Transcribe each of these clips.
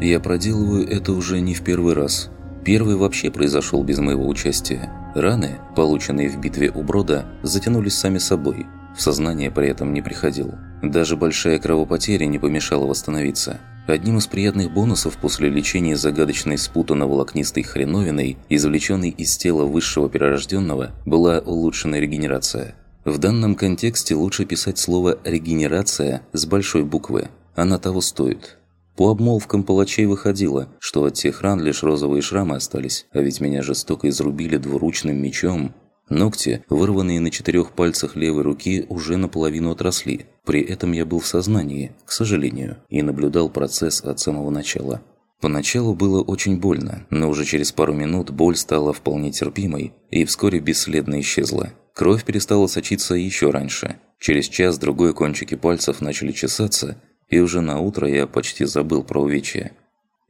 Я проделываю это уже не в первый раз. Первый вообще произошел без моего участия. Раны, полученные в битве у Брода, затянулись сами собой. В сознание при этом не приходил. Даже большая кровопотеря не помешала восстановиться. Одним из приятных бонусов после лечения загадочной спутанно-волокнистой хреновиной, извлеченной из тела высшего перерожденного, была улучшенная регенерация. В данном контексте лучше писать слово «регенерация» с большой буквы. Она того стоит. По обмолвкам палачей выходило, что от тех ран лишь розовые шрамы остались, а ведь меня жестоко изрубили двуручным мечом. Ногти, вырванные на четырех пальцах левой руки, уже наполовину отросли. При этом я был в сознании, к сожалению, и наблюдал процесс от самого начала. Поначалу было очень больно, но уже через пару минут боль стала вполне терпимой и вскоре бесследно исчезла. Кровь перестала сочиться еще раньше. Через час-другой кончики пальцев начали чесаться, и уже на утро я почти забыл про увечья.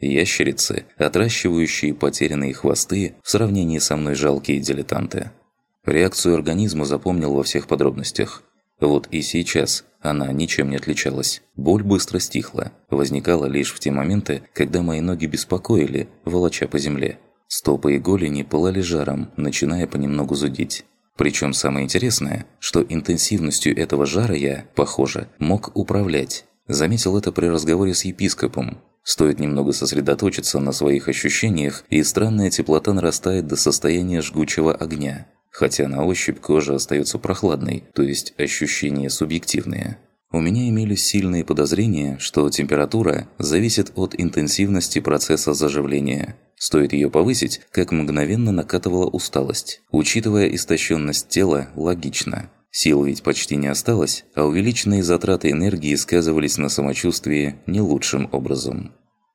Ящерицы, отращивающие потерянные хвосты, в сравнении со мной жалкие дилетанты. Реакцию организма запомнил во всех подробностях. Вот и сейчас она ничем не отличалась. Боль быстро стихла, возникала лишь в те моменты, когда мои ноги беспокоили, волоча по земле. Стопы и голени пылали жаром, начиная понемногу зудить. Причем самое интересное, что интенсивностью этого жара я, похоже, мог управлять. Заметил это при разговоре с епископом. Стоит немного сосредоточиться на своих ощущениях, и странная теплота нарастает до состояния жгучего огня. Хотя на ощупь кожа остается прохладной, то есть ощущения субъективные. У меня имелись сильные подозрения, что температура зависит от интенсивности процесса заживления. Стоит ее повысить, как мгновенно накатывала усталость. Учитывая истощенность тела, логично. Сил ведь почти не осталось, а увеличенные затраты энергии сказывались на самочувствии не лучшим образом.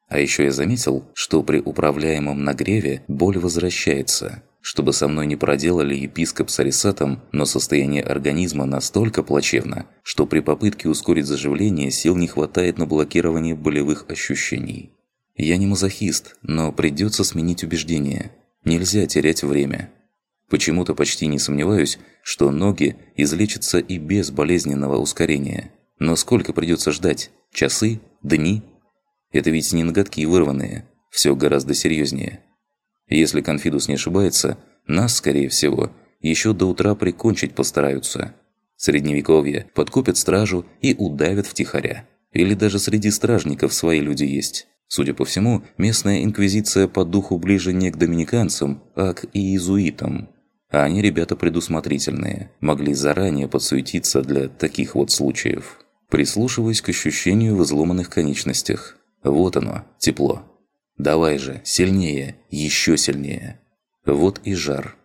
А еще я заметил, что при управляемом нагреве боль возвращается. Чтобы со мной не проделали епископ с арисатом, но состояние организма настолько плачевно, что при попытке ускорить заживление сил не хватает на блокирование болевых ощущений. Я не мазохист, но придется сменить убеждение. Нельзя терять время. Почему-то почти не сомневаюсь, что ноги излечатся и без болезненного ускорения. Но сколько придется ждать? Часы? Дни? Это ведь не ноготки вырванные. Все гораздо серьезнее. Если Конфидус не ошибается, нас, скорее всего, еще до утра прикончить постараются. Средневековье подкупят стражу и удавят втихаря. Или даже среди стражников свои люди есть. Судя по всему, местная инквизиция по духу ближе не к доминиканцам, а к иезуитам. А они ребята предусмотрительные, могли заранее подсуетиться для таких вот случаев. Прислушиваясь к ощущению в изломанных конечностях. Вот оно, тепло. Давай же, сильнее, еще сильнее. Вот и жар.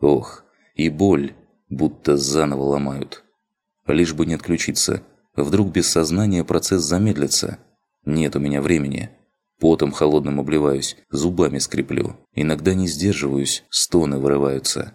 Ох, и боль, будто заново ломают. Лишь бы не отключиться. Вдруг без сознания процесс замедлится. Нет у меня времени. Потом холодным обливаюсь, зубами скреплю. Иногда не сдерживаюсь, стоны вырываются.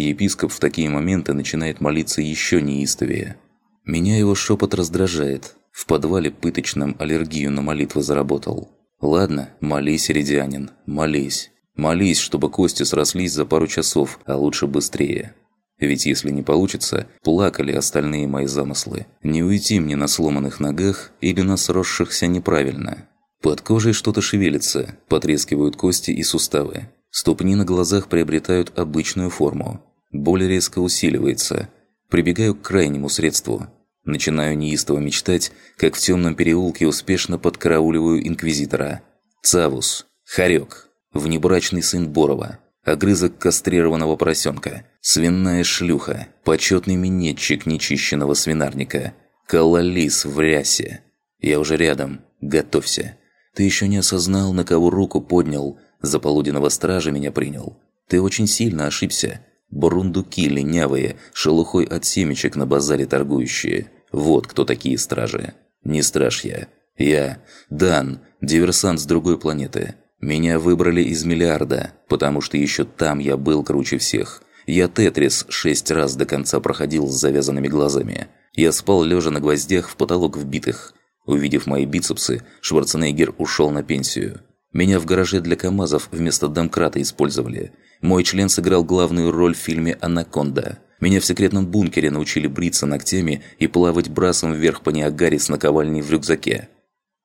Епископ в такие моменты начинает молиться еще неистовее. Меня его шепот раздражает. В подвале пыточном аллергию на молитвы заработал. Ладно, молись, Редианин, молись. Молись, чтобы кости срослись за пару часов, а лучше быстрее. Ведь если не получится, плакали остальные мои замыслы. Не уйти мне на сломанных ногах или на сросшихся неправильно. Под кожей что-то шевелится, потрескивают кости и суставы. Ступни на глазах приобретают обычную форму. Боль резко усиливается. Прибегаю к крайнему средству. Начинаю неистово мечтать, как в темном переулке успешно подкарауливаю инквизитора. Цавус. Харек. Внебрачный сын Борова. Огрызок кастрированного поросенка. Свиная шлюха. Почетный минетчик нечищенного свинарника. Калалис в рясе. Я уже рядом. Готовься. Ты еще не осознал, на кого руку поднял, за полуденного стража меня принял. Ты очень сильно ошибся. Бурундуки ленявые, шелухой от семечек на базаре торгующие. Вот кто такие стражи. Не страж я. Я Дан, диверсант с другой планеты. Меня выбрали из миллиарда, потому что еще там я был круче всех. Я Тетрис шесть раз до конца проходил с завязанными глазами. Я спал лежа на гвоздях в потолок вбитых. Увидев мои бицепсы, Шварценеггер ушел на пенсию. Меня в гараже для КАМАЗов вместо домкрата использовали. Мой член сыграл главную роль в фильме «Анаконда». Меня в секретном бункере научили бриться ногтями и плавать брасом вверх по Ниагаре с наковальней в рюкзаке.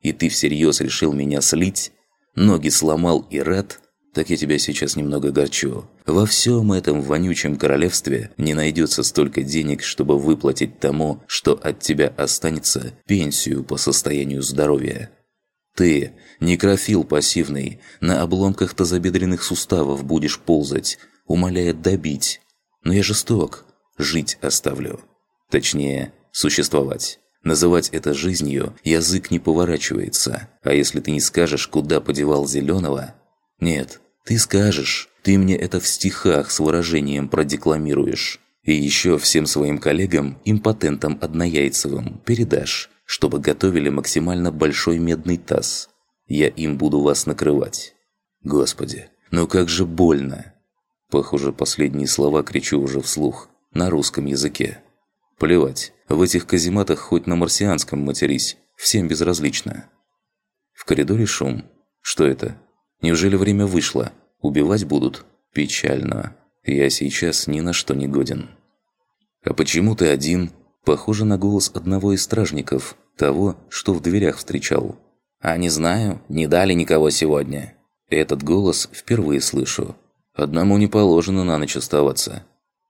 И ты всерьез решил меня слить? Ноги сломал и рад? Так я тебя сейчас немного горчу. Во всем этом вонючем королевстве не найдется столько денег, чтобы выплатить тому, что от тебя останется, пенсию по состоянию здоровья. Ты, некрофил пассивный, на обломках тазобедренных суставов будешь ползать, умоляя добить. Но я жесток, жить оставлю. Точнее, существовать. Называть это жизнью язык не поворачивается. А если ты не скажешь, куда подевал Зеленого... Нет, ты скажешь. Ты мне это в стихах с выражением продекламируешь. И еще всем своим коллегам, импотентам однояйцевым, передашь, чтобы готовили максимально большой медный таз. Я им буду вас накрывать. Господи, ну как же больно. Похоже, последние слова кричу уже вслух, на русском языке. Плевать, в этих казематах хоть на марсианском матерись, всем безразлично. В коридоре шум. Что это? Неужели время вышло? Убивать будут? Печально. Я сейчас ни на что не годен. А почему ты один? Похоже на голос одного из стражников, того, что в дверях встречал. А не знаю, не дали никого сегодня. Этот голос впервые слышу. Одному не положено на ночь оставаться.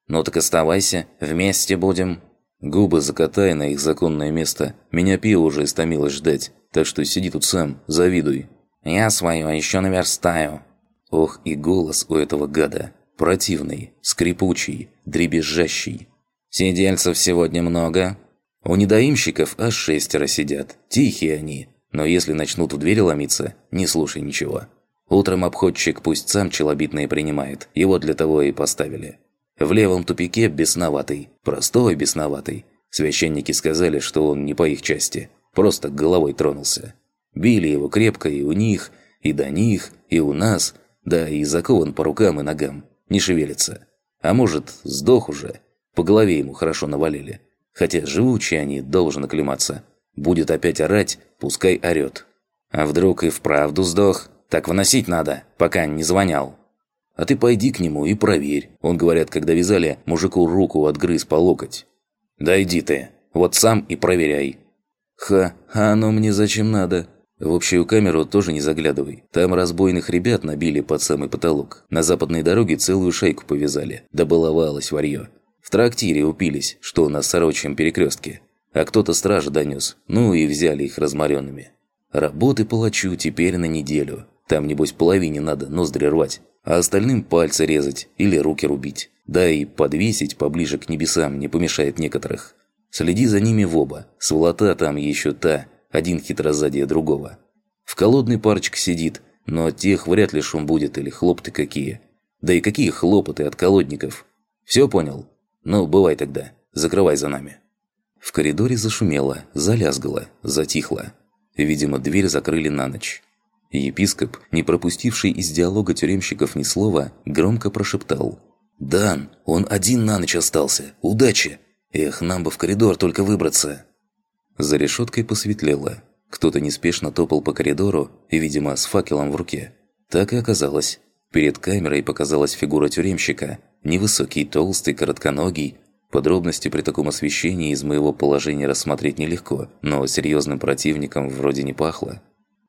Ну так оставайся, вместе будем. Губы закатай на их законное место. Меня пиво уже истомилось ждать, так что сиди тут сам, завидуй. Я свое еще наверстаю. Ох, и голос у этого гада. Противный, скрипучий, дребезжащий. Сидельцев сегодня много. У недоимщиков аж шестеро сидят. Тихие они. Но если начнут в двери ломиться, не слушай ничего. Утром обходчик пусть сам челобитные принимает. Его для того и поставили. В левом тупике бесноватый. Простой бесноватый. Священники сказали, что он не по их части. Просто головой тронулся. Били его крепко и у них, и до них, и у нас – да, и закован по рукам и ногам. Не шевелится. А может, сдох уже. По голове ему хорошо навалили. Хотя живучие они, должен оклематься. Будет опять орать, пускай орёт. А вдруг и вправду сдох? Так выносить надо, пока не звонял. А ты пойди к нему и проверь. Он, говорят, когда вязали, мужику руку отгрыз по локоть. Да иди ты, вот сам и проверяй. Ха, а оно мне зачем надо? В общую камеру тоже не заглядывай. Там разбойных ребят набили под самый потолок. На западной дороге целую шайку повязали. Да баловалось варьё. Трактире упились, что на Сорочьем перекрестке. А кто-то стража донес. Ну и взяли их разморенными. Работы палачу теперь на неделю. Там, небось, половине надо ноздри рвать. А остальным пальцы резать или руки рубить. Да и подвесить поближе к небесам не помешает некоторых. Следи за ними в оба. Сволота там еще та – один хитрозадие другого. В колодный парочка сидит, но от тех вряд ли шум будет или хлопты какие. Да и какие хлопоты от колодников. Все понял? Ну, бывай тогда. Закрывай за нами. В коридоре зашумело, залязгало, затихло. Видимо, дверь закрыли на ночь. Епископ, не пропустивший из диалога тюремщиков ни слова, громко прошептал. «Дан, он один на ночь остался. Удачи! Эх, нам бы в коридор только выбраться!» За решеткой посветлело. Кто-то неспешно топал по коридору, видимо, с факелом в руке. Так и оказалось. Перед камерой показалась фигура тюремщика. Невысокий, толстый, коротконогий. Подробности при таком освещении из моего положения рассмотреть нелегко, но серьезным противником вроде не пахло.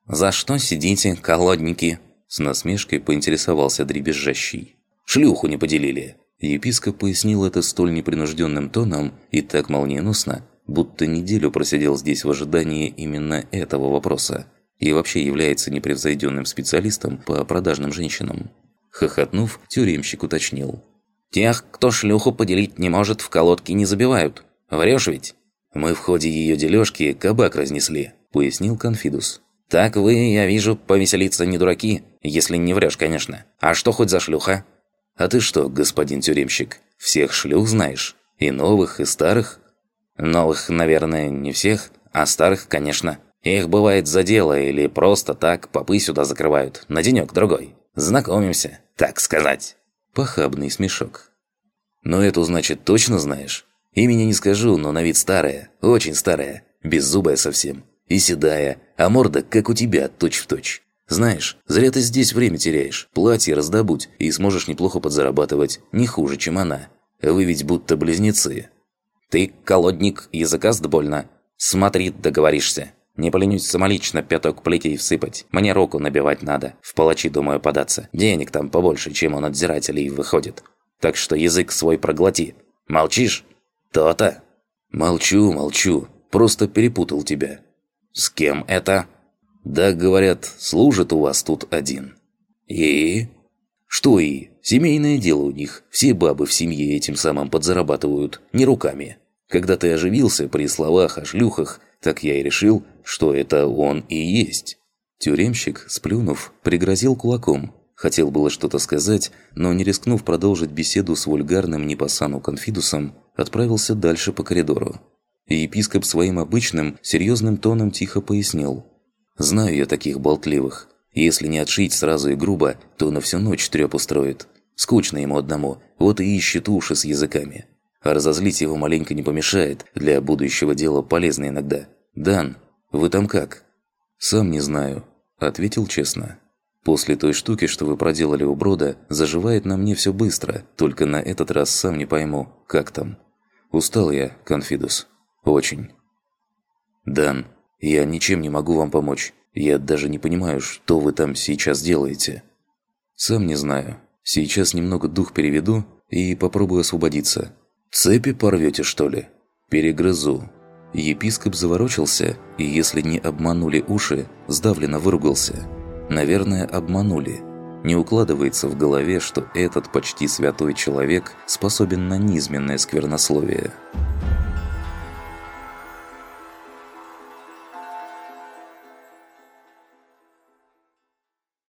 «За что сидите, колодники?» С насмешкой поинтересовался дребезжащий. «Шлюху не поделили!» Епископ пояснил это столь непринужденным тоном и так молниеносно, будто неделю просидел здесь в ожидании именно этого вопроса и вообще является непревзойденным специалистом по продажным женщинам. Хохотнув, тюремщик уточнил. «Тех, кто шлюху поделить не может, в колодки не забивают. Врешь ведь?» «Мы в ходе ее дележки кабак разнесли», – пояснил Конфидус. «Так вы, я вижу, повеселиться не дураки, если не врешь, конечно. А что хоть за шлюха?» «А ты что, господин тюремщик, всех шлюх знаешь? И новых, и старых?» Новых, наверное, не всех, а старых, конечно. Их бывает за дело или просто так попы сюда закрывают, на денёк-другой. Знакомимся, так сказать. Похабный смешок. Но эту, значит, точно знаешь? Имени не скажу, но на вид старая, очень старая, беззубая совсем. И седая, а морда, как у тебя, точь-в-точь. Знаешь, зря ты здесь время теряешь. Платье раздобудь, и сможешь неплохо подзарабатывать, не хуже, чем она. Вы ведь будто близнецы. «Ты, колодник, языка больно. Смотри, договоришься. Не поленюсь самолично пяток плетей всыпать. Мне руку набивать надо. В палачи, думаю, податься. Денег там побольше, чем у надзирателей выходит. Так что язык свой проглоти. Молчишь? То-то. Молчу, молчу. Просто перепутал тебя. С кем это? Да, говорят, служит у вас тут один. И? Что и? Семейное дело у них. Все бабы в семье этим самым подзарабатывают. Не руками. Когда ты оживился при словах о шлюхах, так я и решил, что это он и есть. Тюремщик, сплюнув, пригрозил кулаком. Хотел было что-то сказать, но не рискнув продолжить беседу с вульгарным непосану конфидусом, отправился дальше по коридору. Епископ своим обычным, серьезным тоном тихо пояснил. «Знаю я таких болтливых. Если не отшить сразу и грубо, то на всю ночь трёп устроит. Скучно ему одному, вот и ищет уши с языками. А разозлить его маленько не помешает, для будущего дела полезно иногда. «Дан, вы там как?» «Сам не знаю», – ответил честно. «После той штуки, что вы проделали у Брода, заживает на мне все быстро, только на этот раз сам не пойму, как там. Устал я, Конфидус. Очень». «Дан, я ничем не могу вам помочь. Я даже не понимаю, что вы там сейчас делаете». «Сам не знаю. Сейчас немного дух переведу и попробую освободиться. Цепи порвете, что ли?» «Перегрызу». Епископ заворочился и, если не обманули уши, сдавленно выругался. Наверное, обманули. Не укладывается в голове, что этот почти святой человек способен на низменное сквернословие.